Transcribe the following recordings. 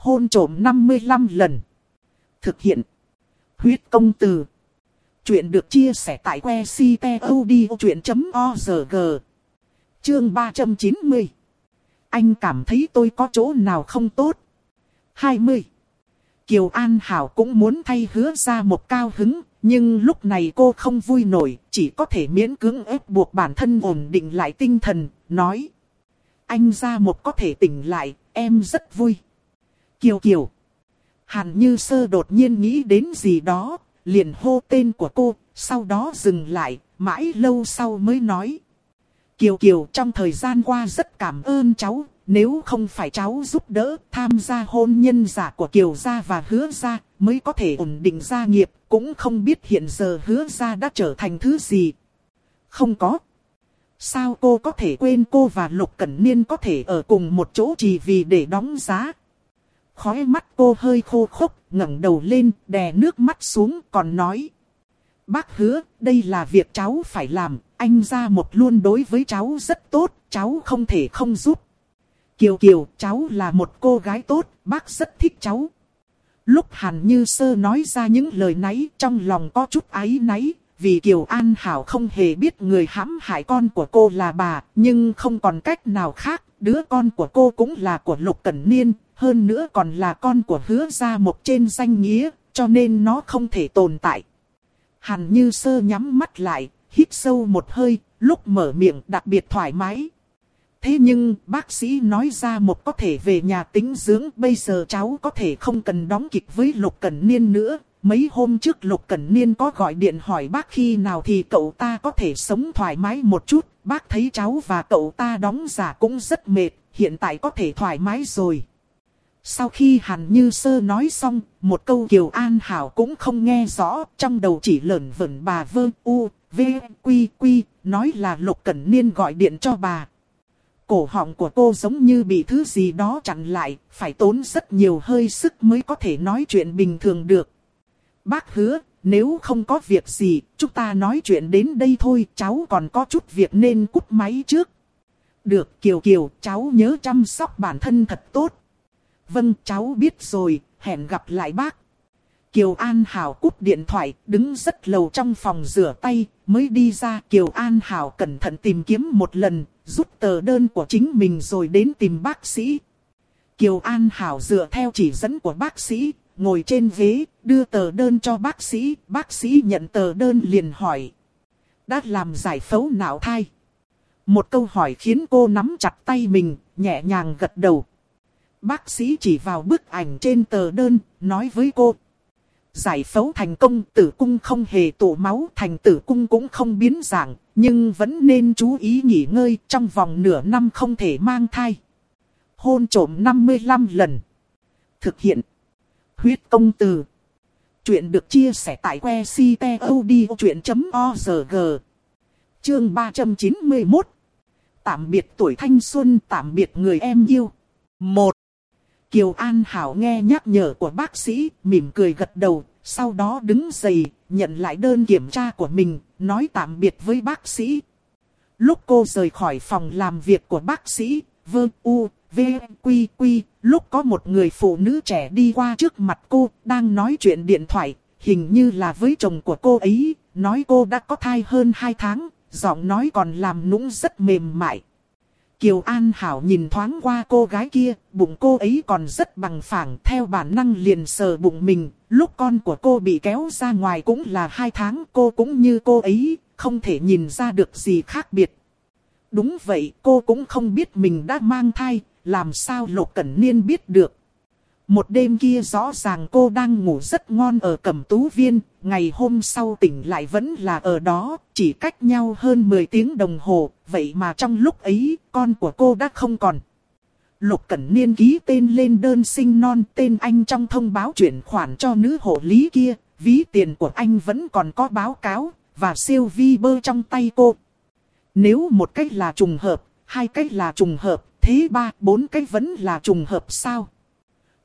hôn trộm 55 lần. Thực hiện. Huyết công từ. Chuyện được chia sẻ tại que ctod.org. Chương 390. Anh cảm thấy tôi có chỗ nào không tốt. 20. Kiều An Hảo cũng muốn thay hứa ra một cao hứng, nhưng lúc này cô không vui nổi, chỉ có thể miễn cưỡng ép buộc bản thân ổn định lại tinh thần, nói. Anh ra một có thể tỉnh lại, em rất vui. Kiều Kiều. Hàn Như Sơ đột nhiên nghĩ đến gì đó, liền hô tên của cô, sau đó dừng lại, mãi lâu sau mới nói. Kiều Kiều trong thời gian qua rất cảm ơn cháu, nếu không phải cháu giúp đỡ tham gia hôn nhân giả của Kiều gia và hứa gia mới có thể ổn định gia nghiệp, cũng không biết hiện giờ hứa gia đã trở thành thứ gì. Không có. Sao cô có thể quên cô và Lục Cẩn Niên có thể ở cùng một chỗ chỉ vì để đóng giá? Khói mắt cô hơi khô khốc, ngẩng đầu lên, đè nước mắt xuống, còn nói. Bác hứa, đây là việc cháu phải làm, anh ra một luôn đối với cháu rất tốt, cháu không thể không giúp. Kiều Kiều, cháu là một cô gái tốt, bác rất thích cháu. Lúc Hàn Như Sơ nói ra những lời nấy trong lòng có chút áy náy, vì Kiều An Hảo không hề biết người hãm hại con của cô là bà, nhưng không còn cách nào khác, đứa con của cô cũng là của Lục Cẩn Niên, hơn nữa còn là con của hứa gia một trên danh nghĩa, cho nên nó không thể tồn tại. Hàn Như Sơ nhắm mắt lại, hít sâu một hơi, lúc mở miệng đặc biệt thoải mái. Thế nhưng bác sĩ nói ra một có thể về nhà tính dưỡng bây giờ cháu có thể không cần đóng kịch với Lục Cẩn Niên nữa. Mấy hôm trước Lục Cẩn Niên có gọi điện hỏi bác khi nào thì cậu ta có thể sống thoải mái một chút. Bác thấy cháu và cậu ta đóng giả cũng rất mệt, hiện tại có thể thoải mái rồi. Sau khi Hàn Như Sơ nói xong, một câu Kiều An Hảo cũng không nghe rõ, trong đầu chỉ lởn vẩn bà vơ u, v, quy quy, nói là Lục Cẩn Niên gọi điện cho bà. Cổ họng của cô giống như bị thứ gì đó chặn lại, phải tốn rất nhiều hơi sức mới có thể nói chuyện bình thường được. Bác hứa, nếu không có việc gì, chúng ta nói chuyện đến đây thôi, cháu còn có chút việc nên cúp máy trước. Được Kiều Kiều, cháu nhớ chăm sóc bản thân thật tốt. Vâng, cháu biết rồi, hẹn gặp lại bác. Kiều An Hảo cúp điện thoại, đứng rất lâu trong phòng rửa tay, mới đi ra. Kiều An Hảo cẩn thận tìm kiếm một lần, rút tờ đơn của chính mình rồi đến tìm bác sĩ. Kiều An Hảo dựa theo chỉ dẫn của bác sĩ, ngồi trên ghế, đưa tờ đơn cho bác sĩ. Bác sĩ nhận tờ đơn liền hỏi. Đã làm giải phẫu não thai? Một câu hỏi khiến cô nắm chặt tay mình, nhẹ nhàng gật đầu. Bác sĩ chỉ vào bức ảnh trên tờ đơn, nói với cô. Giải phẫu thành công tử cung không hề tụ máu thành tử cung cũng không biến dạng, nhưng vẫn nên chú ý nghỉ ngơi trong vòng nửa năm không thể mang thai. Hôn trổm 55 lần. Thực hiện. Huyết công từ. Chuyện được chia sẻ tại que ctod.org. Chương 391. Tạm biệt tuổi thanh xuân, tạm biệt người em yêu. 1. Kiều An Hảo nghe nhắc nhở của bác sĩ, mỉm cười gật đầu, sau đó đứng dậy, nhận lại đơn kiểm tra của mình, nói tạm biệt với bác sĩ. Lúc cô rời khỏi phòng làm việc của bác sĩ, vơ u, v, quy quy, lúc có một người phụ nữ trẻ đi qua trước mặt cô, đang nói chuyện điện thoại, hình như là với chồng của cô ấy, nói cô đã có thai hơn 2 tháng, giọng nói còn làm nũng rất mềm mại. Kiều An Hảo nhìn thoáng qua cô gái kia, bụng cô ấy còn rất bằng phẳng, theo bản năng liền sờ bụng mình. Lúc con của cô bị kéo ra ngoài cũng là hai tháng, cô cũng như cô ấy, không thể nhìn ra được gì khác biệt. Đúng vậy, cô cũng không biết mình đã mang thai, làm sao Lục Cẩn Niên biết được. Một đêm kia rõ ràng cô đang ngủ rất ngon ở cẩm tú viên, ngày hôm sau tỉnh lại vẫn là ở đó, chỉ cách nhau hơn 10 tiếng đồng hồ, vậy mà trong lúc ấy, con của cô đã không còn. Lục Cẩn Niên ký tên lên đơn sinh non tên anh trong thông báo chuyển khoản cho nữ hộ lý kia, ví tiền của anh vẫn còn có báo cáo, và siêu vi bơ trong tay cô. Nếu một cách là trùng hợp, hai cách là trùng hợp, thế ba, bốn cách vẫn là trùng hợp sao?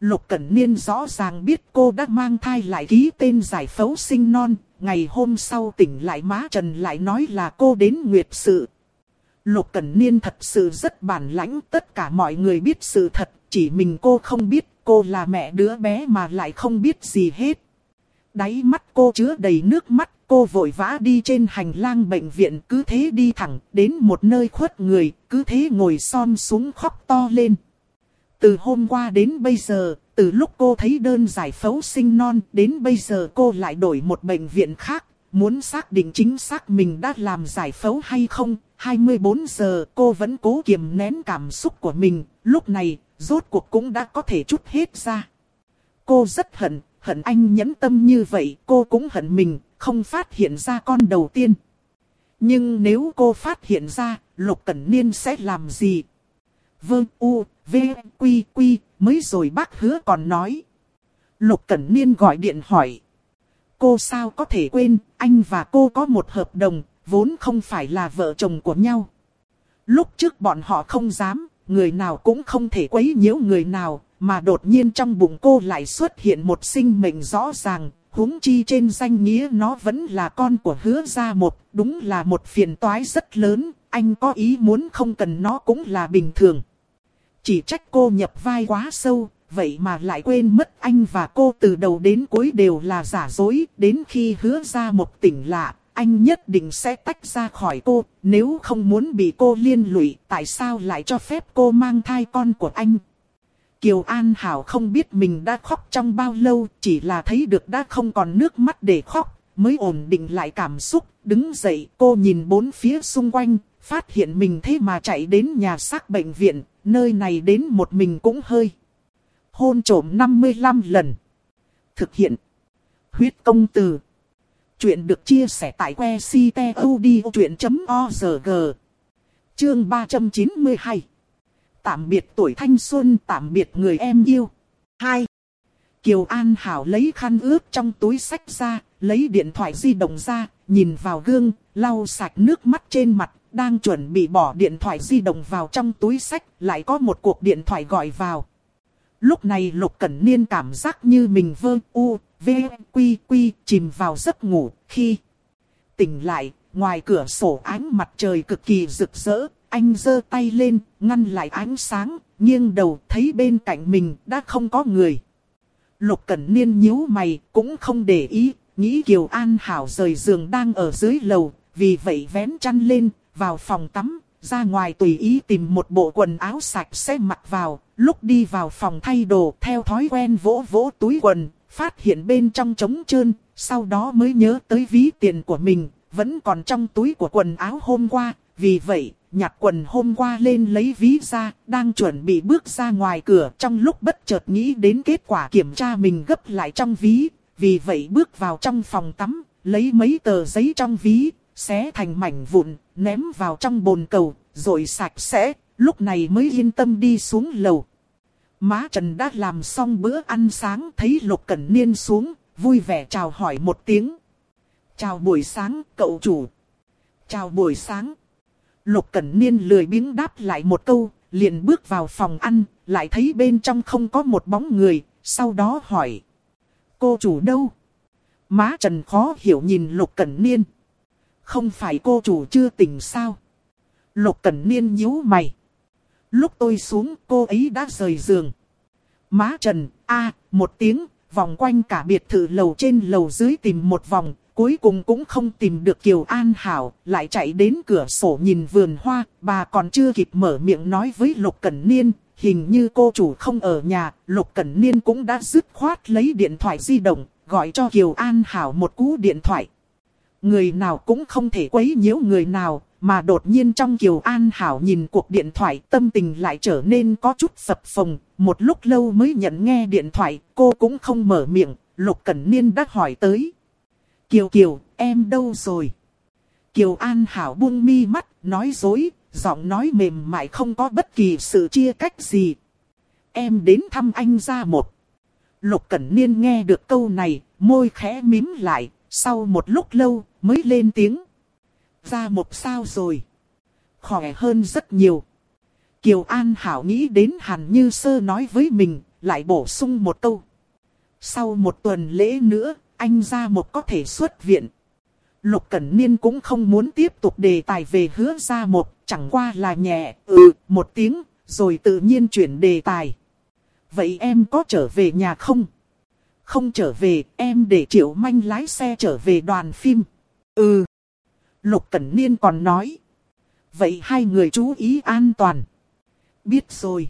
Lục Cẩn Niên rõ ràng biết cô đã mang thai lại ký tên giải phẫu sinh non, ngày hôm sau tỉnh lại má Trần lại nói là cô đến nguyệt sự. Lục Cẩn Niên thật sự rất bản lãnh, tất cả mọi người biết sự thật, chỉ mình cô không biết, cô là mẹ đứa bé mà lại không biết gì hết. Đáy mắt cô chứa đầy nước mắt, cô vội vã đi trên hành lang bệnh viện cứ thế đi thẳng đến một nơi khuất người, cứ thế ngồi xom xuống khóc to lên. Từ hôm qua đến bây giờ, từ lúc cô thấy đơn giải phẫu sinh non đến bây giờ cô lại đổi một bệnh viện khác, muốn xác định chính xác mình đã làm giải phẫu hay không. 24 giờ cô vẫn cố kiềm nén cảm xúc của mình, lúc này rốt cuộc cũng đã có thể chút hết ra. Cô rất hận, hận anh nhẫn tâm như vậy, cô cũng hận mình, không phát hiện ra con đầu tiên. Nhưng nếu cô phát hiện ra, Lục Cẩn Niên sẽ làm gì? Vương U, V, Quy, Quy, mới rồi bác hứa còn nói. Lục Cẩn Niên gọi điện hỏi. Cô sao có thể quên, anh và cô có một hợp đồng, vốn không phải là vợ chồng của nhau. Lúc trước bọn họ không dám, người nào cũng không thể quấy nhiễu người nào, mà đột nhiên trong bụng cô lại xuất hiện một sinh mệnh rõ ràng, huống chi trên danh nghĩa nó vẫn là con của hứa gia một, đúng là một phiền toái rất lớn, anh có ý muốn không cần nó cũng là bình thường. Chỉ trách cô nhập vai quá sâu, vậy mà lại quên mất anh và cô từ đầu đến cuối đều là giả dối, đến khi hứa ra một tỉnh lạ, anh nhất định sẽ tách ra khỏi cô, nếu không muốn bị cô liên lụy, tại sao lại cho phép cô mang thai con của anh? Kiều An Hảo không biết mình đã khóc trong bao lâu, chỉ là thấy được đã không còn nước mắt để khóc, mới ổn định lại cảm xúc, đứng dậy cô nhìn bốn phía xung quanh, phát hiện mình thế mà chạy đến nhà xác bệnh viện, nơi này đến một mình cũng hơi. Hôn trổm 55 lần. Thực hiện. Huyết công từ. Chuyện được chia sẻ tại que ctod.org. Chương 392. Tạm biệt tuổi thanh xuân, tạm biệt người em yêu. 2. Kiều An Hảo lấy khăn ướt trong túi sách ra, lấy điện thoại di động ra, nhìn vào gương, lau sạch nước mắt trên mặt, đang chuẩn bị bỏ điện thoại di động vào trong túi sách, lại có một cuộc điện thoại gọi vào. Lúc này Lục Cẩn Niên cảm giác như mình vơ u, v, quy quy, chìm vào giấc ngủ, khi tỉnh lại, ngoài cửa sổ ánh mặt trời cực kỳ rực rỡ, anh giơ tay lên, ngăn lại ánh sáng, nghiêng đầu thấy bên cạnh mình đã không có người. Lục Cẩn Niên nhíu mày, cũng không để ý, nghĩ Kiều An Hảo rời giường đang ở dưới lầu, vì vậy vén chăn lên, vào phòng tắm, ra ngoài tùy ý tìm một bộ quần áo sạch sẽ mặc vào, lúc đi vào phòng thay đồ theo thói quen vỗ vỗ túi quần, phát hiện bên trong trống trơn, sau đó mới nhớ tới ví tiền của mình, vẫn còn trong túi của quần áo hôm qua, vì vậy, nhặt quần hôm qua lên lấy ví ra, đang chuẩn bị bước ra ngoài cửa trong lúc bất chợt nghĩ đến kết quả kiểm tra mình gấp lại trong ví, vì vậy bước vào trong phòng tắm, lấy mấy tờ giấy trong ví, xé thành mảnh vụn, ném vào trong bồn cầu, rồi sạch sẽ, lúc này mới yên tâm đi xuống lầu. Má Trần đã làm xong bữa ăn sáng thấy Lục Cẩn Niên xuống, vui vẻ chào hỏi một tiếng. Chào buổi sáng, cậu chủ. Chào buổi sáng. Lục Cẩn Niên lười biếng đáp lại một câu, liền bước vào phòng ăn, lại thấy bên trong không có một bóng người, sau đó hỏi. Cô chủ đâu? Má Trần khó hiểu nhìn Lục Cẩn Niên. Không phải cô chủ chưa tỉnh sao? Lục Cẩn Niên nhíu mày. Lúc tôi xuống cô ấy đã rời giường. Má Trần, a một tiếng, vòng quanh cả biệt thự lầu trên lầu dưới tìm một vòng, cuối cùng cũng không tìm được Kiều An Hảo, lại chạy đến cửa sổ nhìn vườn hoa, bà còn chưa kịp mở miệng nói với Lục Cẩn Niên, hình như cô chủ không ở nhà, Lục Cẩn Niên cũng đã dứt khoát lấy điện thoại di động, gọi cho Kiều An Hảo một cú điện thoại. Người nào cũng không thể quấy nhiễu người nào, mà đột nhiên trong Kiều An Hảo nhìn cuộc điện thoại tâm tình lại trở nên có chút sập phồng, một lúc lâu mới nhận nghe điện thoại, cô cũng không mở miệng, Lục Cẩn Niên đã hỏi tới. Kiều Kiều, em đâu rồi? Kiều An Hảo buông mi mắt, nói dối, giọng nói mềm mại không có bất kỳ sự chia cách gì. Em đến thăm anh ra một. Lục Cẩn Niên nghe được câu này, môi khẽ mím lại, sau một lúc lâu mới lên tiếng. Ra một sao rồi? Khỏe hơn rất nhiều. Kiều An Hảo nghĩ đến Hàn Như Sơ nói với mình, lại bổ sung một câu. Sau một tuần lễ nữa, anh ra một có thể xuất viện. Lục Cẩn Niên cũng không muốn tiếp tục đề tài về hứa ra một, chẳng qua là nhẹ, ừ, một tiếng, rồi tự nhiên chuyển đề tài. vậy em có trở về nhà không? Không trở về, em để Triệu Manh lái xe trở về đoàn phim. Ừ. Lục Cẩn Niên còn nói. Vậy hai người chú ý an toàn. Biết rồi.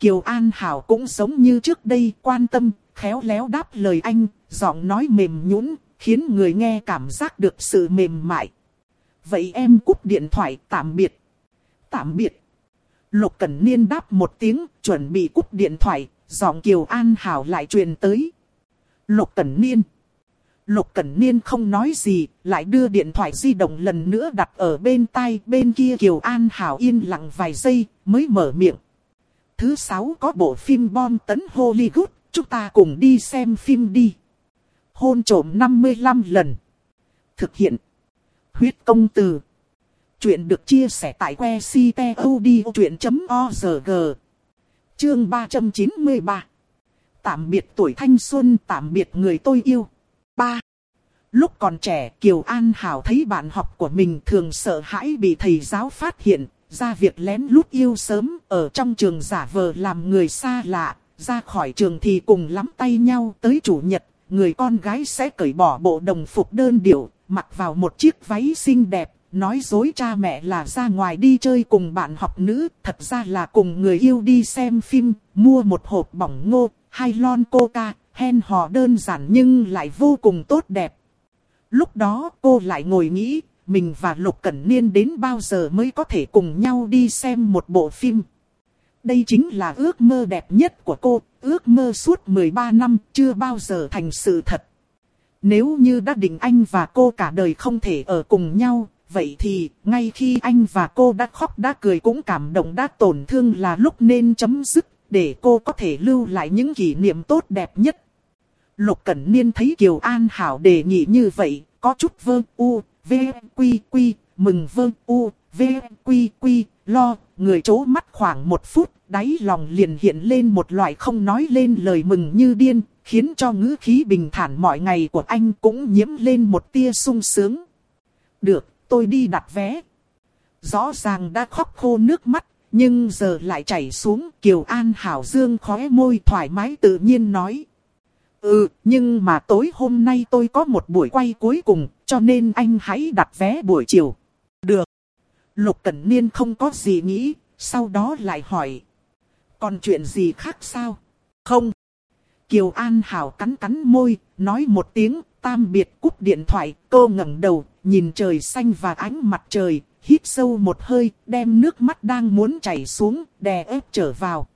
Kiều An Hảo cũng giống như trước đây quan tâm, khéo léo đáp lời anh, giọng nói mềm nhũn, khiến người nghe cảm giác được sự mềm mại. Vậy em cúp điện thoại tạm biệt. Tạm biệt. Lục Cẩn Niên đáp một tiếng, chuẩn bị cúp điện thoại, giọng Kiều An Hảo lại truyền tới. Lục Cẩn Niên. Lục Cẩn Niên không nói gì, lại đưa điện thoại di động lần nữa đặt ở bên tai, bên kia Kiều An Hảo yên lặng vài giây, mới mở miệng. Thứ sáu có bộ phim bom tấn Hollywood, chúng ta cùng đi xem phim đi. Hôn trổm 55 lần. Thực hiện. Huyết công từ. Chuyện được chia sẻ tại que ctod.org. Chương 393. Tạm biệt tuổi thanh xuân, tạm biệt người tôi yêu. 3. Lúc còn trẻ, Kiều An Hảo thấy bạn học của mình thường sợ hãi bị thầy giáo phát hiện, ra việc lén lút yêu sớm, ở trong trường giả vờ làm người xa lạ, ra khỏi trường thì cùng lắm tay nhau tới chủ nhật, người con gái sẽ cởi bỏ bộ đồng phục đơn điệu, mặc vào một chiếc váy xinh đẹp, nói dối cha mẹ là ra ngoài đi chơi cùng bạn học nữ, thật ra là cùng người yêu đi xem phim, mua một hộp bỏng ngô, hai lon coca, hen hò đơn giản nhưng lại vô cùng tốt đẹp. Lúc đó cô lại ngồi nghĩ, mình và Lục Cẩn Niên đến bao giờ mới có thể cùng nhau đi xem một bộ phim. Đây chính là ước mơ đẹp nhất của cô, ước mơ suốt 13 năm chưa bao giờ thành sự thật. Nếu như đã định anh và cô cả đời không thể ở cùng nhau, vậy thì ngay khi anh và cô đã khóc đã cười cũng cảm động đã tổn thương là lúc nên chấm dứt, để cô có thể lưu lại những kỷ niệm tốt đẹp nhất. Lục Cẩn Niên thấy Kiều An Hảo đề nghị như vậy, có chút vơ u, v, quy quy, mừng vơ u, v, quy quy, lo, người chố mắt khoảng một phút, đáy lòng liền hiện lên một loại không nói lên lời mừng như điên, khiến cho ngữ khí bình thản mọi ngày của anh cũng nhiễm lên một tia sung sướng. Được, tôi đi đặt vé. Rõ ràng đã khóc khô nước mắt, nhưng giờ lại chảy xuống. Kiều An Hảo Dương khóe môi thoải mái tự nhiên nói. Ừ, nhưng mà tối hôm nay tôi có một buổi quay cuối cùng, cho nên anh hãy đặt vé buổi chiều. Được. Lục Cẩn Niên không có gì nghĩ, sau đó lại hỏi. Còn chuyện gì khác sao? Không. Kiều An Hảo cắn cắn môi, nói một tiếng, tam biệt cúp điện thoại, cô ngẩng đầu, nhìn trời xanh và ánh mặt trời, hít sâu một hơi, đem nước mắt đang muốn chảy xuống, đè ép trở vào.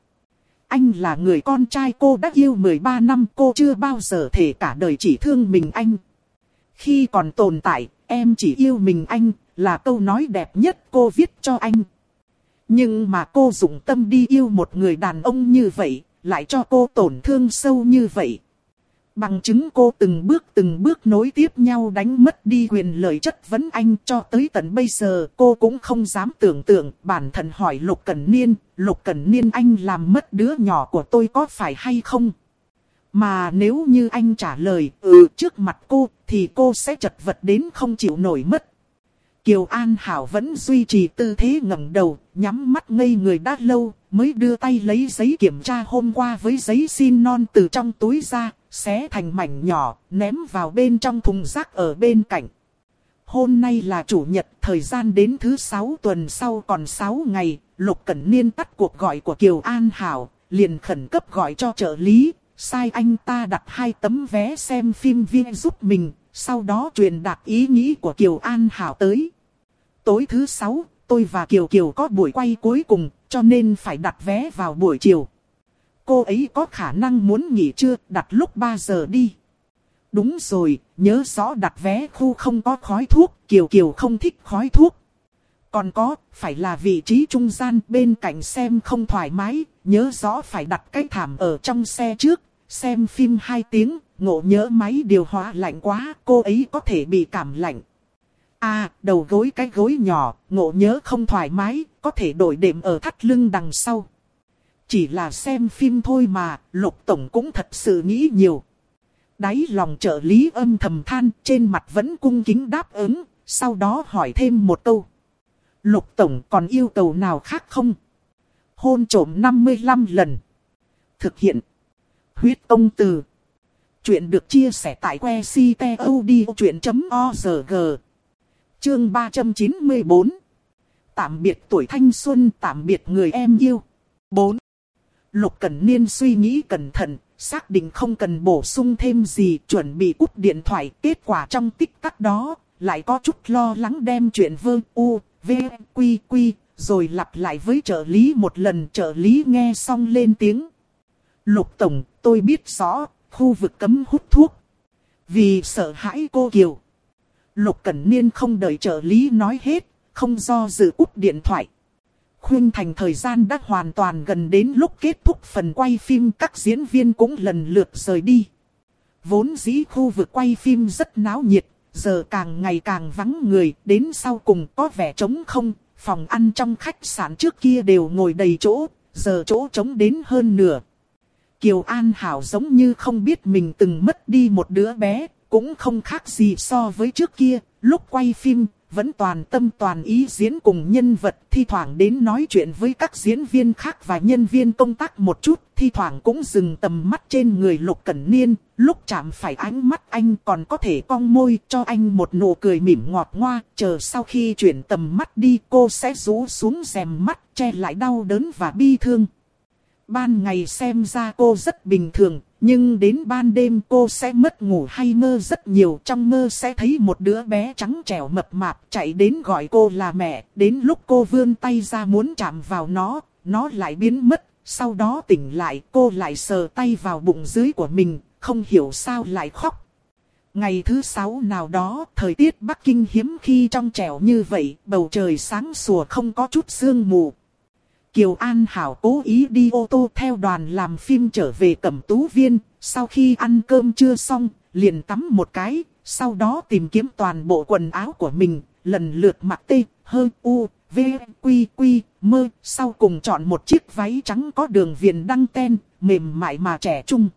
Anh là người con trai cô đã yêu 13 năm cô chưa bao giờ thể cả đời chỉ thương mình anh. Khi còn tồn tại, em chỉ yêu mình anh, là câu nói đẹp nhất cô viết cho anh. Nhưng mà cô dùng tâm đi yêu một người đàn ông như vậy, lại cho cô tổn thương sâu như vậy. Bằng chứng cô từng bước từng bước nối tiếp nhau đánh mất đi quyền lợi chất vấn anh cho tới tận bây giờ cô cũng không dám tưởng tượng bản thân hỏi Lục Cẩn Niên, Lục Cẩn Niên anh làm mất đứa nhỏ của tôi có phải hay không? Mà nếu như anh trả lời ừ trước mặt cô thì cô sẽ chật vật đến không chịu nổi mất. Kiều An Hảo vẫn duy trì tư thế ngẩng đầu, nhắm mắt ngây người đã lâu, mới đưa tay lấy giấy kiểm tra hôm qua với giấy xin non từ trong túi ra, xé thành mảnh nhỏ, ném vào bên trong thùng rác ở bên cạnh. Hôm nay là chủ nhật, thời gian đến thứ sáu tuần sau còn 6 ngày, Lục Cẩn Niên tắt cuộc gọi của Kiều An Hảo, liền khẩn cấp gọi cho trợ lý, sai anh ta đặt hai tấm vé xem phim viên giúp mình, sau đó truyền đạt ý nghĩ của Kiều An Hảo tới. Tối thứ sáu, tôi và Kiều Kiều có buổi quay cuối cùng, cho nên phải đặt vé vào buổi chiều. Cô ấy có khả năng muốn nghỉ trưa, đặt lúc 3 giờ đi. Đúng rồi, nhớ rõ đặt vé khu không có khói thuốc, Kiều Kiều không thích khói thuốc. Còn có, phải là vị trí trung gian bên cạnh xem không thoải mái, nhớ rõ phải đặt cái thảm ở trong xe trước, xem phim 2 tiếng, ngộ nhớ máy điều hòa lạnh quá, cô ấy có thể bị cảm lạnh. À, đầu gối cái gối nhỏ, ngộ nhớ không thoải mái, có thể đổi đệm ở thắt lưng đằng sau. Chỉ là xem phim thôi mà, Lục Tổng cũng thật sự nghĩ nhiều. Đáy lòng trợ lý âm thầm than, trên mặt vẫn cung kính đáp ứng, sau đó hỏi thêm một câu. Lục Tổng còn yêu cầu nào khác không? Hôn trổm 55 lần. Thực hiện. Huyết công từ. Chuyện được chia sẻ tại que ctod.org. Chương 394. Tạm biệt tuổi thanh xuân, tạm biệt người em yêu. 4. Lục Cẩn Niên suy nghĩ cẩn thận, xác định không cần bổ sung thêm gì, chuẩn bị cúp điện thoại. Kết quả trong tích tắc đó, lại có chút lo lắng đem chuyện vương u, v, quy quy, rồi lặp lại với trợ lý một lần. Trợ lý nghe xong lên tiếng. Lục Tổng, tôi biết rõ, khu vực cấm hút thuốc. Vì sợ hãi cô Kiều. Lục Cẩn Niên không đợi trợ lý nói hết, không do dự cúp điện thoại. Khuyên thành thời gian đã hoàn toàn gần đến lúc kết thúc phần quay phim các diễn viên cũng lần lượt rời đi. Vốn dĩ khu vực quay phim rất náo nhiệt, giờ càng ngày càng vắng người, đến sau cùng có vẻ trống không, phòng ăn trong khách sạn trước kia đều ngồi đầy chỗ, giờ chỗ trống đến hơn nửa. Kiều An Hảo giống như không biết mình từng mất đi một đứa bé, cũng không khác gì so với trước kia, lúc quay phim, vẫn toàn tâm toàn ý diễn cùng nhân vật, thi thoảng đến nói chuyện với các diễn viên khác và nhân viên công tác một chút, thi thoảng cũng dừng tầm mắt trên người Lục Cẩn Niên, lúc chạm phải ánh mắt anh còn có thể cong môi cho anh một nụ cười mỉm ngọt ngoa, chờ sau khi chuyển tầm mắt đi cô sẽ rú xuống rèm mắt, che lại đau đớn và bi thương. Ban ngày xem ra cô rất bình thường, nhưng đến ban đêm cô sẽ mất ngủ hay mơ rất nhiều. Trong mơ sẽ thấy một đứa bé trắng trẻo mập mạp chạy đến gọi cô là mẹ. Đến lúc cô vươn tay ra muốn chạm vào nó, nó lại biến mất. Sau đó tỉnh lại cô lại sờ tay vào bụng dưới của mình, không hiểu sao lại khóc. Ngày thứ sáu nào đó, thời tiết Bắc Kinh hiếm khi trong trẻo như vậy, bầu trời sáng sủa không có chút sương mù, Kiều An Hảo cố ý đi ô tô theo đoàn làm phim trở về Cẩm Tú Viên, sau khi ăn cơm chưa xong, liền tắm một cái, sau đó tìm kiếm toàn bộ quần áo của mình, lần lượt mặc tê, hơi u, v, quy quy, mơ, sau cùng chọn một chiếc váy trắng có đường viền đăng ten, mềm mại mà trẻ trung.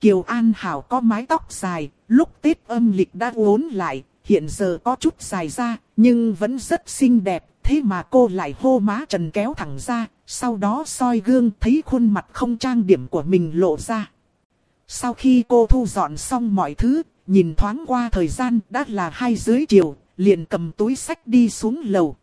Kiều An Hảo có mái tóc dài, lúc Tết âm lịch đã uốn lại, hiện giờ có chút dài ra, nhưng vẫn rất xinh đẹp, thế mà cô lại hô má trần kéo thẳng ra, sau đó soi gương thấy khuôn mặt không trang điểm của mình lộ ra. Sau khi cô thu dọn xong mọi thứ, nhìn thoáng qua thời gian đã là hai dưới chiều, liền cầm túi sách đi xuống lầu.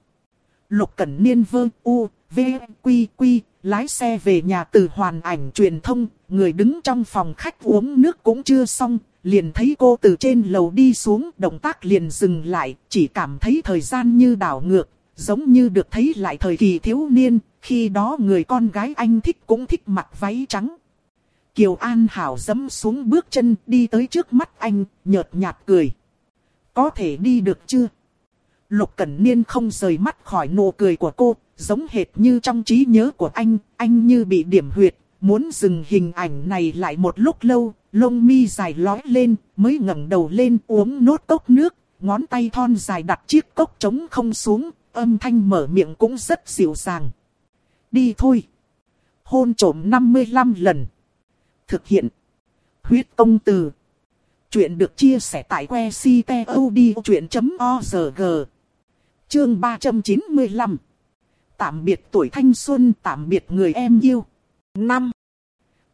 Lục Cẩn Niên vơ u, v, quy quy, lái xe về nhà từ hoàn ảnh truyền thông, người đứng trong phòng khách uống nước cũng chưa xong, liền thấy cô từ trên lầu đi xuống, động tác liền dừng lại, chỉ cảm thấy thời gian như đảo ngược, giống như được thấy lại thời kỳ thiếu niên, khi đó người con gái anh thích cũng thích mặc váy trắng. Kiều An Hảo dẫm xuống bước chân đi tới trước mắt anh, nhợt nhạt cười. Có thể đi được chưa? Lục Cẩn Niên không rời mắt khỏi nụ cười của cô, giống hệt như trong trí nhớ của anh, anh như bị điểm huyệt, muốn dừng hình ảnh này lại một lúc lâu, lông mi dài lói lên, mới ngẩng đầu lên uống nốt cốc nước, ngón tay thon dài đặt chiếc cốc trống không xuống, âm thanh mở miệng cũng rất dịu dàng. Đi thôi. Hôn trổm 55 lần. Thực hiện. Huyết công từ. Chuyện được chia sẻ tại que ctod.org. Chương 395. Tạm biệt tuổi thanh xuân, tạm biệt người em yêu. 5.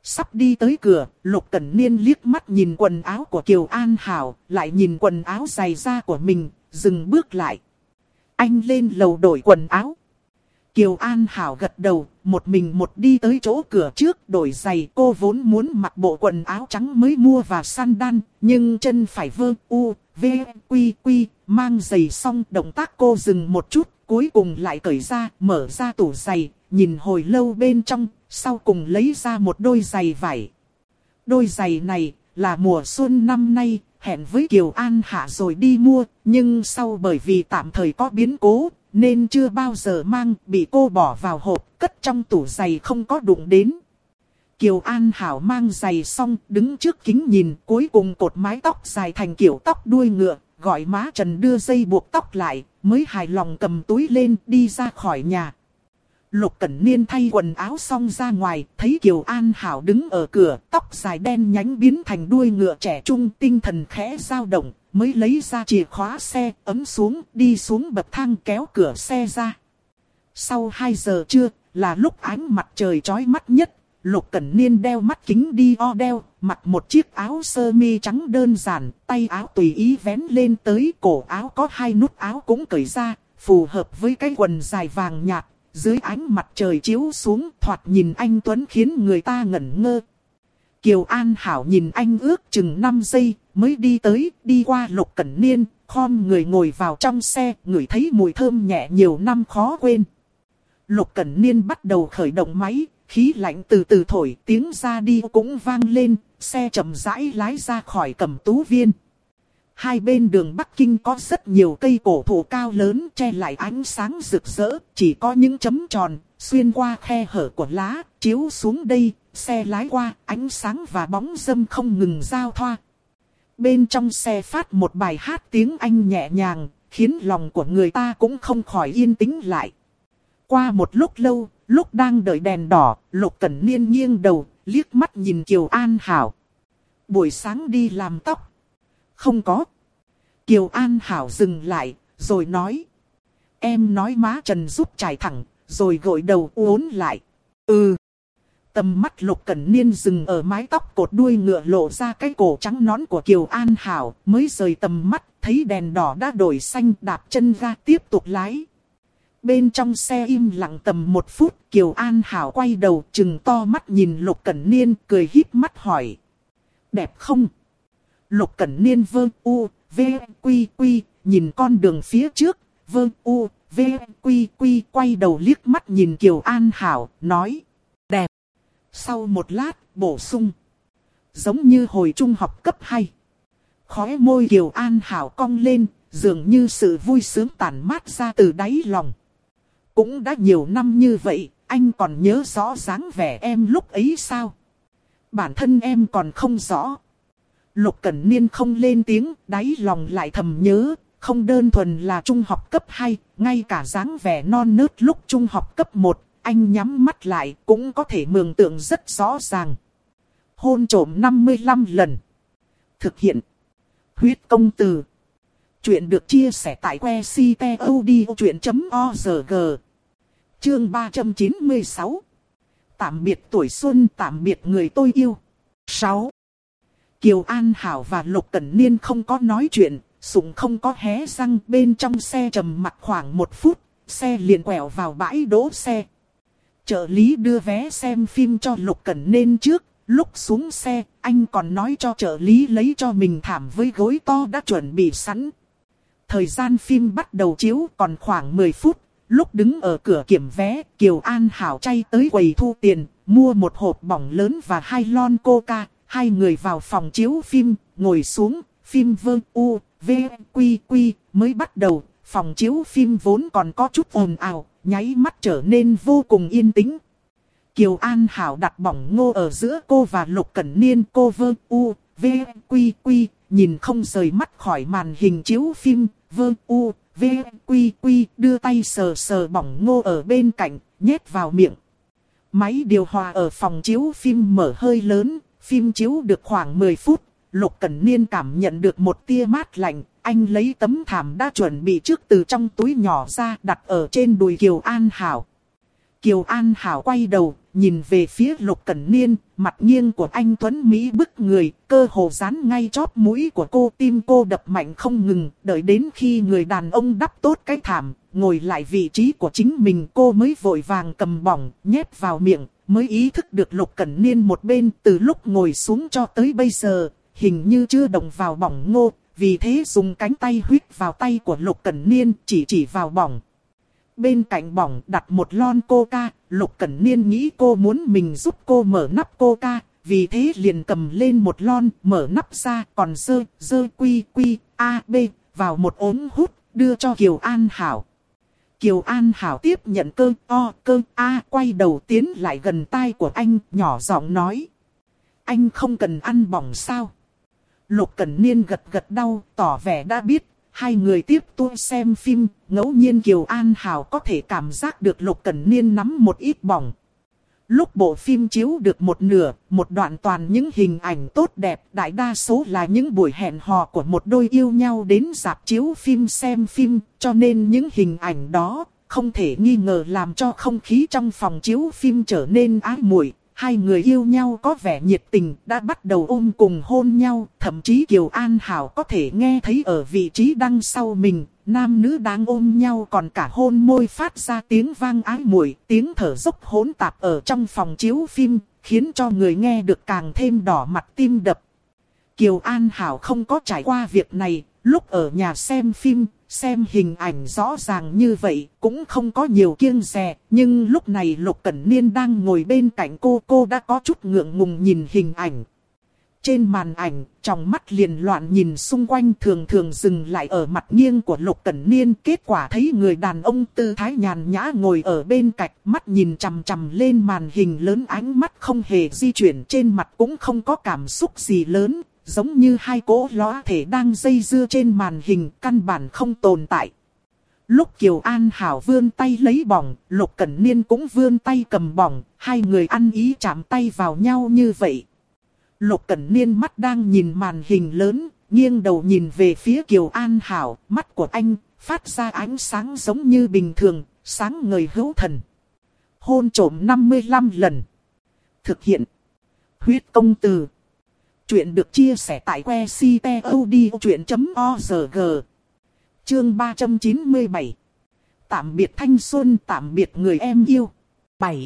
Sắp đi tới cửa, Lục Cẩn Niên liếc mắt nhìn quần áo của Kiều An Hảo, lại nhìn quần áo dày da của mình, dừng bước lại. Anh lên lầu đổi quần áo. Kiều An Hảo gật đầu, một mình một đi tới chỗ cửa trước đổi giày. Cô vốn muốn mặc bộ quần áo trắng mới mua và săn đan, nhưng chân phải vơ u, v, quy quy, mang giày xong động tác cô dừng một chút, cuối cùng lại cởi ra, mở ra tủ giày, nhìn hồi lâu bên trong, sau cùng lấy ra một đôi giày vải. Đôi giày này là mùa xuân năm nay, hẹn với Kiều An Hạ rồi đi mua, nhưng sau bởi vì tạm thời có biến cố, nên chưa bao giờ mang, bị cô bỏ vào hộp, cất trong tủ giày không có đụng đến. Kiều An Hảo mang giày xong, đứng trước kính nhìn, cuối cùng cột mái tóc dài thành kiểu tóc đuôi ngựa, gọi má Trần đưa dây buộc tóc lại, mới hài lòng cầm túi lên, đi ra khỏi nhà. Lục Cẩn Niên thay quần áo xong ra ngoài, thấy Kiều An Hảo đứng ở cửa, tóc dài đen nhánh biến thành đuôi ngựa trẻ trung, tinh thần khẽ dao động, mới lấy ra chìa khóa xe, ấm xuống, đi xuống bậc thang kéo cửa xe ra. Sau 2 giờ trưa, là lúc ánh mặt trời chói mắt nhất, Lục Cẩn Niên đeo mắt kính đi o đeo, mặc một chiếc áo sơ mi trắng đơn giản, tay áo tùy ý vén lên tới cổ áo có hai nút áo cũng cởi ra, phù hợp với cái quần dài vàng nhạt, dưới ánh mặt trời chiếu xuống thoạt nhìn anh Tuấn khiến người ta ngẩn ngơ. Kiều An Hảo nhìn anh ước chừng 5 giây, mới đi tới, đi qua Lục Cẩn Niên, khom người ngồi vào trong xe, ngửi thấy mùi thơm nhẹ nhiều năm khó quên. Lục Cẩn Niên bắt đầu khởi động máy, khí lạnh từ từ thổi, tiếng ra đi cũng vang lên, xe chậm rãi lái ra khỏi cẩm tú viên. Hai bên đường Bắc Kinh có rất nhiều cây cổ thụ cao lớn che lại ánh sáng rực rỡ, chỉ có những chấm tròn, xuyên qua khe hở của lá, chiếu xuống đây, xe lái qua, ánh sáng và bóng dâm không ngừng giao thoa. Bên trong xe phát một bài hát tiếng Anh nhẹ nhàng, khiến lòng của người ta cũng không khỏi yên tĩnh lại. Qua một lúc lâu, lúc đang đợi đèn đỏ, Lục Cẩn Niên nghiêng đầu, liếc mắt nhìn Kiều An Hảo. Buổi sáng đi làm tóc. Không có. Kiều An Hảo dừng lại, rồi nói. Em nói má Trần giúp trải thẳng, rồi gội đầu uốn lại. Ừ. Tầm mắt Lục Cẩn Niên dừng ở mái tóc cột đuôi ngựa lộ ra cái cổ trắng nón của Kiều An Hảo, mới rời tầm mắt, thấy đèn đỏ đã đổi xanh đạp chân ra tiếp tục lái. Bên trong xe im lặng tầm một phút, Kiều An Hảo quay đầu chừng to mắt nhìn Lục Cẩn Niên cười híp mắt hỏi. Đẹp không? Lục Cẩn Niên vương u, v, quy quy, nhìn con đường phía trước, vương u, v, quy quy quay đầu liếc mắt nhìn Kiều An Hảo, nói. Đẹp. Sau một lát, bổ sung. Giống như hồi trung học cấp 2. Khóe môi Kiều An Hảo cong lên, dường như sự vui sướng tản mát ra từ đáy lòng. Cũng đã nhiều năm như vậy, anh còn nhớ rõ dáng vẻ em lúc ấy sao? Bản thân em còn không rõ. Lục Cẩn Niên không lên tiếng, đáy lòng lại thầm nhớ, không đơn thuần là trung học cấp 2, ngay cả dáng vẻ non nớt lúc trung học cấp 1, anh nhắm mắt lại cũng có thể mường tượng rất rõ ràng. Hôn trổm 55 lần. Thực hiện. Huyết công từ. Chuyện được chia sẻ tại que ctod.org. Chương 396 Tạm biệt tuổi xuân, tạm biệt người tôi yêu. 6. Kiều An Hảo và Lục Cẩn Niên không có nói chuyện, súng không có hé răng bên trong xe trầm mặt khoảng một phút, xe liền quẹo vào bãi đỗ xe. Trợ lý đưa vé xem phim cho Lục Cẩn Niên trước, lúc xuống xe, anh còn nói cho trợ lý lấy cho mình thảm với gối to đã chuẩn bị sẵn. Thời gian phim bắt đầu chiếu còn khoảng 10 phút, Lúc đứng ở cửa kiểm vé, Kiều An Hảo chay tới quầy thu tiền, mua một hộp bỏng lớn và hai lon coca. Hai người vào phòng chiếu phim, ngồi xuống, phim vương u, v, quy quy, mới bắt đầu. Phòng chiếu phim vốn còn có chút ồn ào, nháy mắt trở nên vô cùng yên tĩnh. Kiều An Hảo đặt bỏng ngô ở giữa cô và Lục Cẩn Niên cô vơ u, v, quy quy, nhìn không rời mắt khỏi màn hình chiếu phim, vơ u, V, quy quy, đưa tay sờ sờ bỏng ngô ở bên cạnh, nhét vào miệng. Máy điều hòa ở phòng chiếu phim mở hơi lớn, phim chiếu được khoảng 10 phút. Lục Cẩn Niên cảm nhận được một tia mát lạnh, anh lấy tấm thảm đã chuẩn bị trước từ trong túi nhỏ ra đặt ở trên đùi Kiều An Hảo. Kiều An Hảo quay đầu, nhìn về phía Lục Cẩn Niên, mặt nghiêng của anh Tuấn Mỹ bức người, cơ hồ dán ngay chóp mũi của cô, tim cô đập mạnh không ngừng, đợi đến khi người đàn ông đắp tốt cái thảm, ngồi lại vị trí của chính mình cô mới vội vàng cầm bỏng, nhét vào miệng, mới ý thức được Lục Cẩn Niên một bên từ lúc ngồi xuống cho tới bây giờ, hình như chưa động vào bỏng ngô, vì thế dùng cánh tay huyết vào tay của Lục Cẩn Niên chỉ chỉ vào bỏng bên cạnh bỏng đặt một lon coca, Lục Cẩn Niên nghĩ cô muốn mình giúp cô mở nắp coca, vì thế liền cầm lên một lon, mở nắp ra, còn dơ, dơ quy quy, a, b, vào một ống hút, đưa cho Kiều An Hảo. Kiều An Hảo tiếp nhận cơ, o, cơ, a, quay đầu tiến lại gần tai của anh, nhỏ giọng nói. Anh không cần ăn bỏng sao? Lục Cẩn Niên gật gật đau, tỏ vẻ đã biết, Hai người tiếp tôi xem phim, ngẫu nhiên Kiều An Hảo có thể cảm giác được Lục Cẩn Niên nắm một ít bỏng. Lúc bộ phim chiếu được một nửa, một đoạn toàn những hình ảnh tốt đẹp, đại đa số là những buổi hẹn hò của một đôi yêu nhau đến dạp chiếu phim xem phim, cho nên những hình ảnh đó không thể nghi ngờ làm cho không khí trong phòng chiếu phim trở nên ái muội. hai người yêu nhau có vẻ nhiệt tình, đã bắt đầu ôm cùng hôn nhau, thậm chí Kiều An Hảo có thể nghe thấy ở vị trí đằng sau mình, nam nữ đang ôm nhau còn cả hôn môi phát ra tiếng vang ái muội, tiếng thở dốc hỗn tạp ở trong phòng chiếu phim, khiến cho người nghe được càng thêm đỏ mặt tim đập. Kiều An Hảo không có trải qua việc này, lúc ở nhà xem phim, xem hình ảnh rõ ràng như vậy, cũng không có nhiều kiêng dè, nhưng lúc này Lục Cẩn Niên đang ngồi bên cạnh cô, cô đã có chút ngượng ngùng nhìn hình ảnh. Trên màn ảnh, trong mắt liền loạn nhìn xung quanh thường thường dừng lại ở mặt nghiêng của Lục Cẩn Niên. Kết quả thấy người đàn ông tư thái nhàn nhã ngồi ở bên cạnh, mắt nhìn chằm chằm lên màn hình lớn ánh mắt không hề di chuyển trên mặt cũng không có cảm xúc gì lớn, giống như hai cỗ lõa thể đang dây dưa trên màn hình căn bản không tồn tại. Lúc Kiều An Hảo vươn tay lấy bỏng, Lục Cẩn Niên cũng vươn tay cầm bỏng, hai người ăn ý chạm tay vào nhau như vậy. Lục Cẩn Niên mắt đang nhìn màn hình lớn, nghiêng đầu nhìn về phía Kiều An Hảo, mắt của anh phát ra ánh sáng giống như bình thường, sáng ngời hữu thần. Hôn trổm 55 lần. Thực hiện. Huyết công từ. Chuyện được chia sẻ tại que ctod.org. Chương 397. Tạm biệt thanh xuân, tạm biệt người em yêu. 7.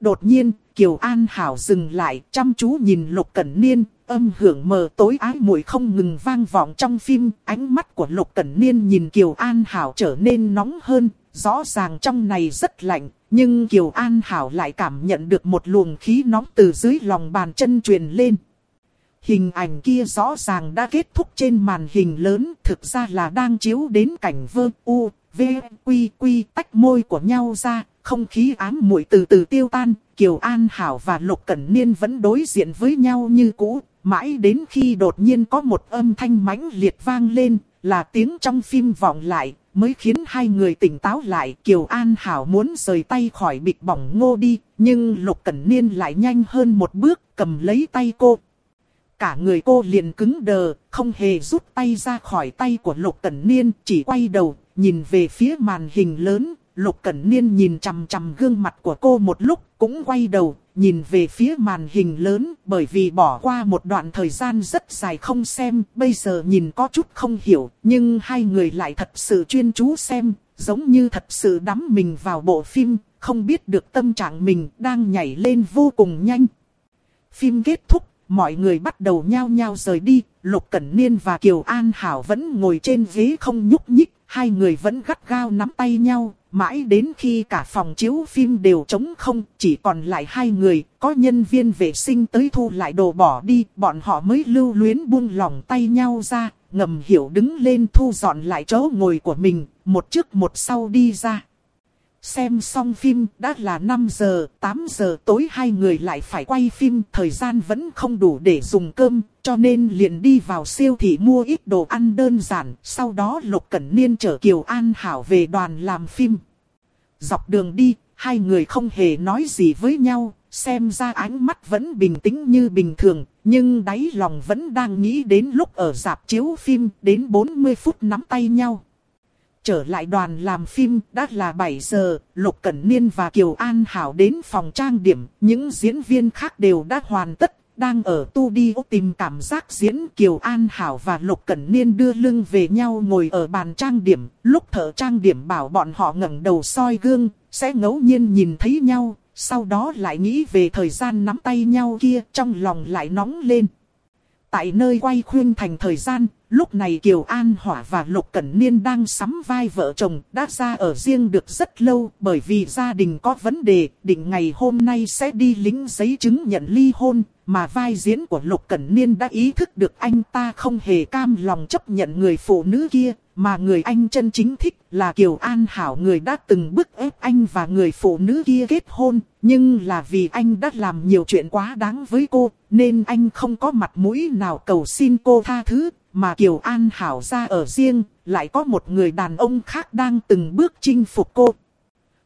Đột nhiên, Kiều An Hảo dừng lại, chăm chú nhìn Lục Cẩn Niên, âm hưởng mờ tối ái mùi không ngừng vang vọng trong phim, ánh mắt của Lục Cẩn Niên nhìn Kiều An Hảo trở nên nóng hơn, rõ ràng trong này rất lạnh, nhưng Kiều An Hảo lại cảm nhận được một luồng khí nóng từ dưới lòng bàn chân truyền lên. Hình ảnh kia rõ ràng đã kết thúc trên màn hình lớn, thực ra là đang chiếu đến cảnh vơ u, v, quy quy tách môi của nhau ra, không khí ám muội từ từ tiêu tan, Kiều An Hảo và Lục Cẩn Niên vẫn đối diện với nhau như cũ, mãi đến khi đột nhiên có một âm thanh mãnh liệt vang lên, là tiếng trong phim vọng lại, mới khiến hai người tỉnh táo lại. Kiều An Hảo muốn rời tay khỏi bịch bỏng ngô đi, nhưng Lục Cẩn Niên lại nhanh hơn một bước, cầm lấy tay cô. Cả người cô liền cứng đờ, không hề rút tay ra khỏi tay của Lục Cẩn Niên, chỉ quay đầu, nhìn về phía màn hình lớn, Lục Cẩn Niên nhìn chằm chằm gương mặt của cô một lúc, cũng quay đầu, nhìn về phía màn hình lớn, bởi vì bỏ qua một đoạn thời gian rất dài không xem, bây giờ nhìn có chút không hiểu, nhưng hai người lại thật sự chuyên chú xem, giống như thật sự đắm mình vào bộ phim, không biết được tâm trạng mình đang nhảy lên vô cùng nhanh. Phim kết thúc, mọi người bắt đầu nhao nhao rời đi, Lục Cẩn Niên và Kiều An Hảo vẫn ngồi trên ghế không nhúc nhích, hai người vẫn gắt gao nắm tay nhau, Mãi đến khi cả phòng chiếu phim đều trống không, chỉ còn lại hai người, có nhân viên vệ sinh tới thu lại đồ bỏ đi, bọn họ mới lưu luyến buông lòng tay nhau ra, ngầm hiểu đứng lên thu dọn lại chỗ ngồi của mình, một trước một sau đi ra. Xem xong phim đã là 5 giờ, 8 giờ tối hai người lại phải quay phim, thời gian vẫn không đủ để dùng cơm, cho nên liền đi vào siêu thị mua ít đồ ăn đơn giản, sau đó Lục Cẩn Niên chở Kiều An Hảo về đoàn làm phim. Dọc đường đi, hai người không hề nói gì với nhau, xem ra ánh mắt vẫn bình tĩnh như bình thường, nhưng đáy lòng vẫn đang nghĩ đến lúc ở dạp chiếu phim đến 40 phút nắm tay nhau. Trở lại đoàn làm phim đã là 7 giờ, Lục Cẩn Niên và Kiều An Hảo đến phòng trang điểm, những diễn viên khác đều đã hoàn tất, đang ở tu đi tìm cảm giác diễn Kiều An Hảo và Lục Cẩn Niên đưa lưng về nhau ngồi ở bàn trang điểm, lúc thợ trang điểm bảo bọn họ ngẩng đầu soi gương, sẽ ngẫu nhiên nhìn thấy nhau, sau đó lại nghĩ về thời gian nắm tay nhau kia trong lòng lại nóng lên. Tại nơi quay khuyên thành thời gian, lúc này Kiều An Hỏa và Lục Cẩn Niên đang sắm vai vợ chồng đã ra ở riêng được rất lâu bởi vì gia đình có vấn đề, định ngày hôm nay sẽ đi lính giấy chứng nhận ly hôn, mà vai diễn của Lục Cẩn Niên đã ý thức được anh ta không hề cam lòng chấp nhận người phụ nữ kia, mà người anh chân chính thích là Kiều An Hảo người đã từng bức ép anh và người phụ nữ kia kết hôn, nhưng là vì anh đã làm nhiều chuyện quá đáng với cô, nên anh không có mặt mũi nào cầu xin cô tha thứ, mà Kiều An Hảo ra ở riêng, lại có một người đàn ông khác đang từng bước chinh phục cô.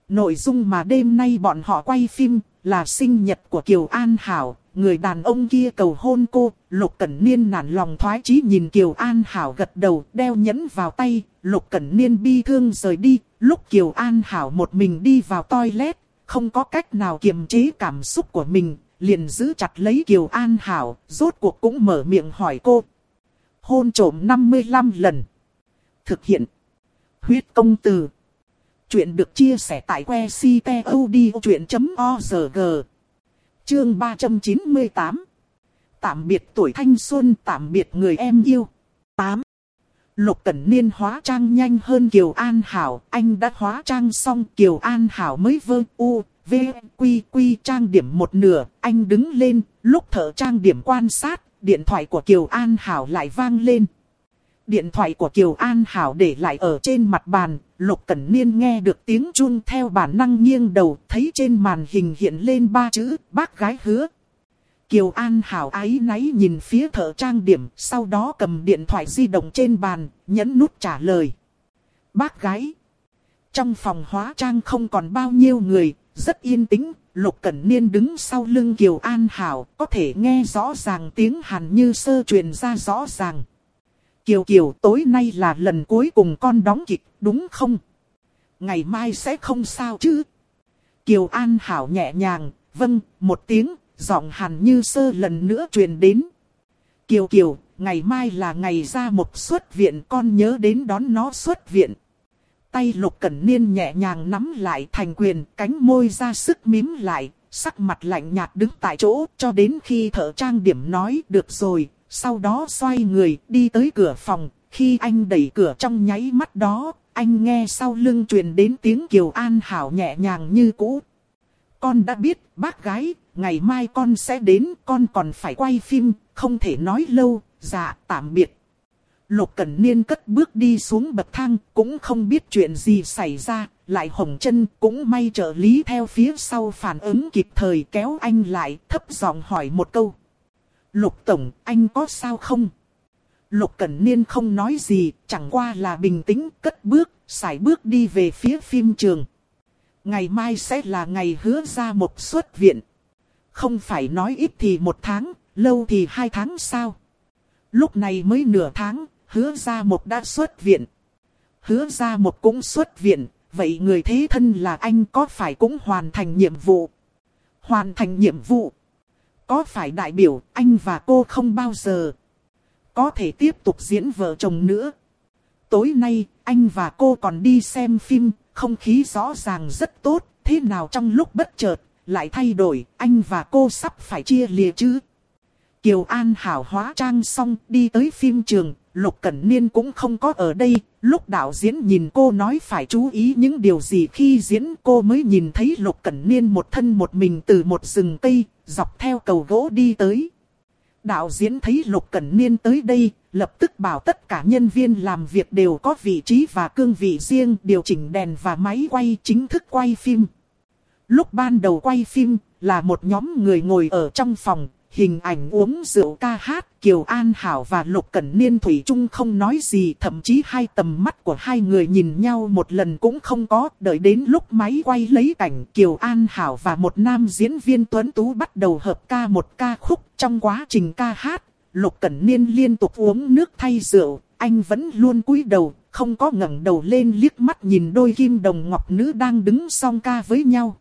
Nội dung mà đêm nay bọn họ quay phim là sinh nhật của Kiều An Hảo, người đàn ông kia cầu hôn cô, Lục Cẩn Niên nản lòng thoái chí nhìn Kiều An Hảo gật đầu, đeo nhẫn vào tay, Lục Cẩn Niên bi thương rời đi, lúc Kiều An Hảo một mình đi vào toilet, không có cách nào kiềm chế cảm xúc của mình, liền giữ chặt lấy Kiều An Hảo, rốt cuộc cũng mở miệng hỏi cô. Hôn trổm 55 lần. Thực hiện. Huyết công từ. Chuyện được chia sẻ tại que ctod.org. Chương 398. Tạm biệt tuổi thanh xuân, tạm biệt người em yêu. 8. Lục Cẩn Niên hóa trang nhanh hơn Kiều An Hảo, anh đã hóa trang xong Kiều An Hảo mới vơ u, v, quy quy trang điểm một nửa, anh đứng lên, lúc thở trang điểm quan sát, điện thoại của Kiều An Hảo lại vang lên. Điện thoại của Kiều An Hảo để lại ở trên mặt bàn, Lục Cẩn Niên nghe được tiếng chuông, theo bản năng nghiêng đầu, thấy trên màn hình hiện lên ba chữ, bác gái hứa. Kiều An Hảo ái náy nhìn phía thợ trang điểm, sau đó cầm điện thoại di động trên bàn, nhấn nút trả lời. Bác gái. Trong phòng hóa trang không còn bao nhiêu người, rất yên tĩnh, Lục Cẩn Niên đứng sau lưng Kiều An Hảo, có thể nghe rõ ràng tiếng hàn như sơ truyền ra rõ ràng. Kiều Kiều tối nay là lần cuối cùng con đóng kịch, đúng không? Ngày mai sẽ không sao chứ? Kiều An Hảo nhẹ nhàng, vâng, một tiếng, giọng hàn như sơ lần nữa truyền đến. Kiều Kiều, ngày mai là ngày ra một xuất viện con nhớ đến đón nó xuất viện. Tay lục cẩn niên nhẹ nhàng nắm lại thành quyền, cánh môi ra sức mím lại, sắc mặt lạnh nhạt đứng tại chỗ cho đến khi thợ trang điểm nói được rồi, sau đó xoay người đi tới cửa phòng, khi anh đẩy cửa trong nháy mắt đó, anh nghe sau lưng truyền đến tiếng Kiều An Hảo nhẹ nhàng như cũ. Con đã biết, bác gái, ngày mai con sẽ đến, con còn phải quay phim, không thể nói lâu, dạ, tạm biệt. Lục Cẩn Niên cất bước đi xuống bậc thang, cũng không biết chuyện gì xảy ra, lại hồng chân cũng may trợ lý theo phía sau phản ứng kịp thời kéo anh lại, thấp giọng hỏi một câu. Lục Tổng, anh có sao không? Lục Cẩn Niên không nói gì, chẳng qua là bình tĩnh, cất bước, xài bước đi về phía phim trường. Ngày mai sẽ là ngày hứa ra một xuất viện. Không phải nói ít thì một tháng, lâu thì hai tháng sao? Lúc này mới nửa tháng, hứa ra một đã xuất viện. Hứa ra một cũng xuất viện, vậy người thế thân là anh có phải cũng hoàn thành nhiệm vụ? Hoàn thành nhiệm vụ. Có phải đại biểu anh và cô không bao giờ có thể tiếp tục diễn vợ chồng nữa? Tối nay, anh và cô còn đi xem phim, không khí rõ ràng rất tốt, thế nào trong lúc bất chợt, lại thay đổi, anh và cô sắp phải chia lìa chứ? Kiều An hảo hóa trang xong, đi tới phim trường, Lục Cẩn Niên cũng không có ở đây, lúc đạo diễn nhìn cô nói phải chú ý những điều gì khi diễn cô mới nhìn thấy Lục Cẩn Niên một thân một mình từ một rừng cây, dọc theo cầu gỗ đi tới. Đạo diễn thấy Lục Cẩn Niên tới đây, lập tức bảo tất cả nhân viên làm việc đều có vị trí và cương vị riêng, điều chỉnh đèn và máy quay chính thức quay phim. Lúc ban đầu quay phim, là một nhóm người ngồi ở trong phòng, hình ảnh uống rượu ca hát, Kiều An Hảo và Lục Cẩn Niên Thủy Trung không nói gì, thậm chí hai tầm mắt của hai người nhìn nhau một lần cũng không có, đợi đến lúc máy quay lấy cảnh Kiều An Hảo và một nam diễn viên tuấn tú bắt đầu hợp ca một ca khúc, trong quá trình ca hát, Lục Cẩn Niên liên tục uống nước thay rượu, anh vẫn luôn cúi đầu, không có ngẩng đầu lên liếc mắt nhìn đôi kim đồng ngọc nữ đang đứng song ca với nhau.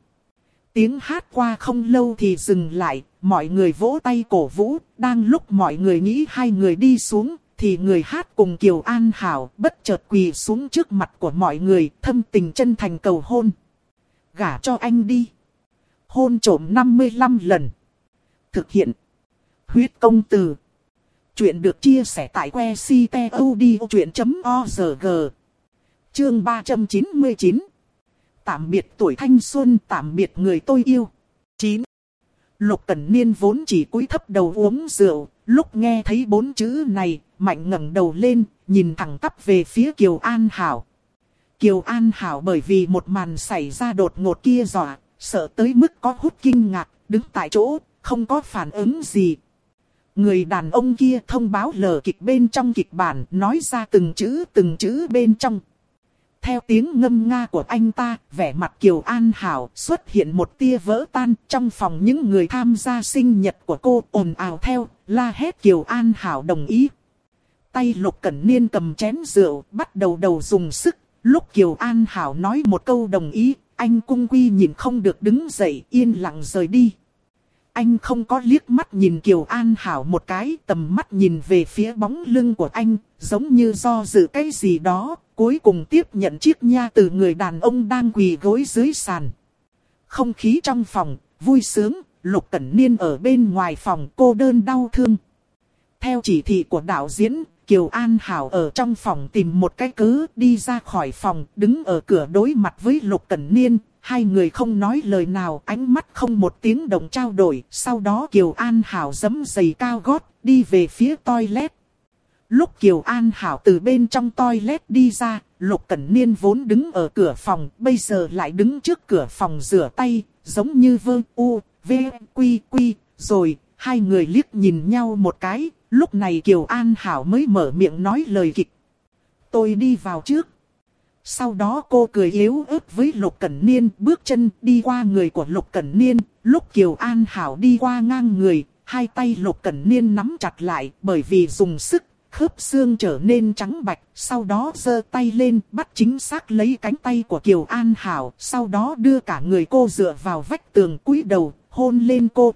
Tiếng hát qua không lâu thì dừng lại, mọi người vỗ tay cổ vũ, đang lúc mọi người nghĩ hai người đi xuống, thì người hát cùng Kiều An Hảo bất chợt quỳ xuống trước mặt của mọi người, thâm tình chân thành cầu hôn. Gả cho anh đi. Hôn trổm 55 lần. Thực hiện. Huyết công từ. Chuyện được chia sẻ tại que ctod.org. Chương 399 tạm biệt tuổi thanh xuân, tạm biệt người tôi yêu. Lục Cẩn Niên vốn chỉ cúi thấp đầu uống rượu, lúc nghe thấy bốn chữ này, mạnh ngẩng đầu lên, nhìn thẳng tắp về phía Kiều An Hảo. Kiều An Hảo bởi vì một màn xảy ra đột ngột kia dọa, sợ tới mức có hút kinh ngạc, đứng tại chỗ, không có phản ứng gì. Người đàn ông kia thông báo lờ kịch bên trong kịch bản, nói ra từng chữ từng chữ bên trong. Theo tiếng ngâm nga của anh ta, vẻ mặt Kiều An Hảo xuất hiện một tia vỡ tan trong phòng những người tham gia sinh nhật của cô ồn ào theo, la hét Kiều An Hảo đồng ý. Tay Lục Cẩn Niên cầm chén rượu, bắt đầu đầu dùng sức, lúc Kiều An Hảo nói một câu đồng ý, anh cung quy nhìn không được đứng dậy yên lặng rời đi. Anh không có liếc mắt nhìn Kiều An Hảo một cái, tầm mắt nhìn về phía bóng lưng của anh, giống như do dự cái gì đó, cuối cùng tiếp nhận chiếc nha từ người đàn ông đang quỳ gối dưới sàn. Không khí trong phòng, vui sướng, Lục Cẩn Niên ở bên ngoài phòng cô đơn đau thương. Theo chỉ thị của đạo diễn, Kiều An Hảo ở trong phòng tìm một cái cớ đi ra khỏi phòng, đứng ở cửa đối mặt với Lục Cẩn Niên. Hai người không nói lời nào, ánh mắt không một tiếng động trao đổi. Sau đó Kiều An Hảo giấm giày cao gót, đi về phía toilet. Lúc Kiều An Hảo từ bên trong toilet đi ra, Lục Cẩn Niên vốn đứng ở cửa phòng, bây giờ lại đứng trước cửa phòng rửa tay, giống như vơ u, v, quy quy, rồi, hai người liếc nhìn nhau một cái, lúc này Kiều An Hảo mới mở miệng nói lời kịch. Tôi đi vào trước. Sau đó cô cười yếu ớt với Lục Cẩn Niên bước chân đi qua người của Lục Cẩn Niên. Lúc Kiều An Hảo đi qua ngang người, hai tay Lục Cẩn Niên nắm chặt lại bởi vì dùng sức, khớp xương trở nên trắng bạch. Sau đó giơ tay lên bắt chính xác lấy cánh tay của Kiều An Hảo. Sau đó đưa cả người cô dựa vào vách tường cúi đầu, hôn lên cô.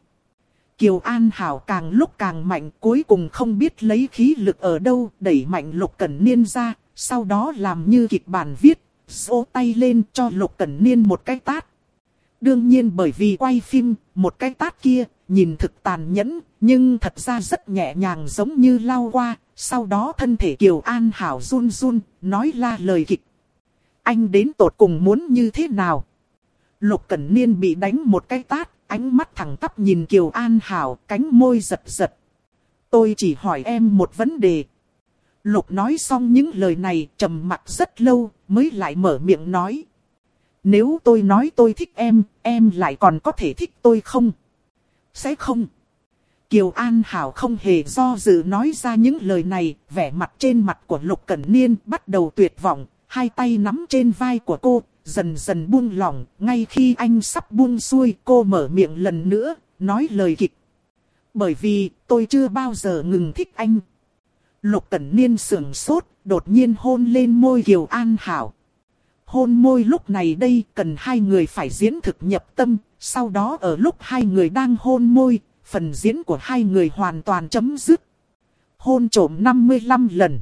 Kiều An Hảo càng lúc càng mạnh cuối cùng không biết lấy khí lực ở đâu đẩy mạnh Lục Cẩn Niên ra, sau đó làm như kịch bản viết, xô tay lên cho Lục Cẩn Niên một cái tát. Đương nhiên bởi vì quay phim, một cái tát kia, nhìn thực tàn nhẫn, nhưng thật ra rất nhẹ nhàng giống như lao qua, sau đó thân thể Kiều An Hảo run run, nói la lời kịch. Anh đến tột cùng muốn như thế nào? Lục Cẩn Niên bị đánh một cái tát, ánh mắt thẳng tắp nhìn Kiều An Hảo, cánh môi giật giật. Tôi chỉ hỏi em một vấn đề. Lục nói xong những lời này trầm mặt rất lâu, mới lại mở miệng nói. Nếu tôi nói tôi thích em, em lại còn có thể thích tôi không? Sẽ không. Kiều An Hảo không hề do dự nói ra những lời này, vẻ mặt trên mặt của Lục Cẩn Niên bắt đầu tuyệt vọng, hai tay nắm trên vai của cô, dần dần buông lỏng, ngay khi anh sắp buông xuôi cô mở miệng lần nữa, nói lời kịch. Bởi vì tôi chưa bao giờ ngừng thích anh. Lục Cẩn Niên sưởng sốt, đột nhiên hôn lên môi Kiều An Hảo. Hôn môi lúc này đây cần hai người phải diễn thực nhập tâm, sau đó ở lúc hai người đang hôn môi, phần diễn của hai người hoàn toàn chấm dứt. Hôn trổm 55 lần.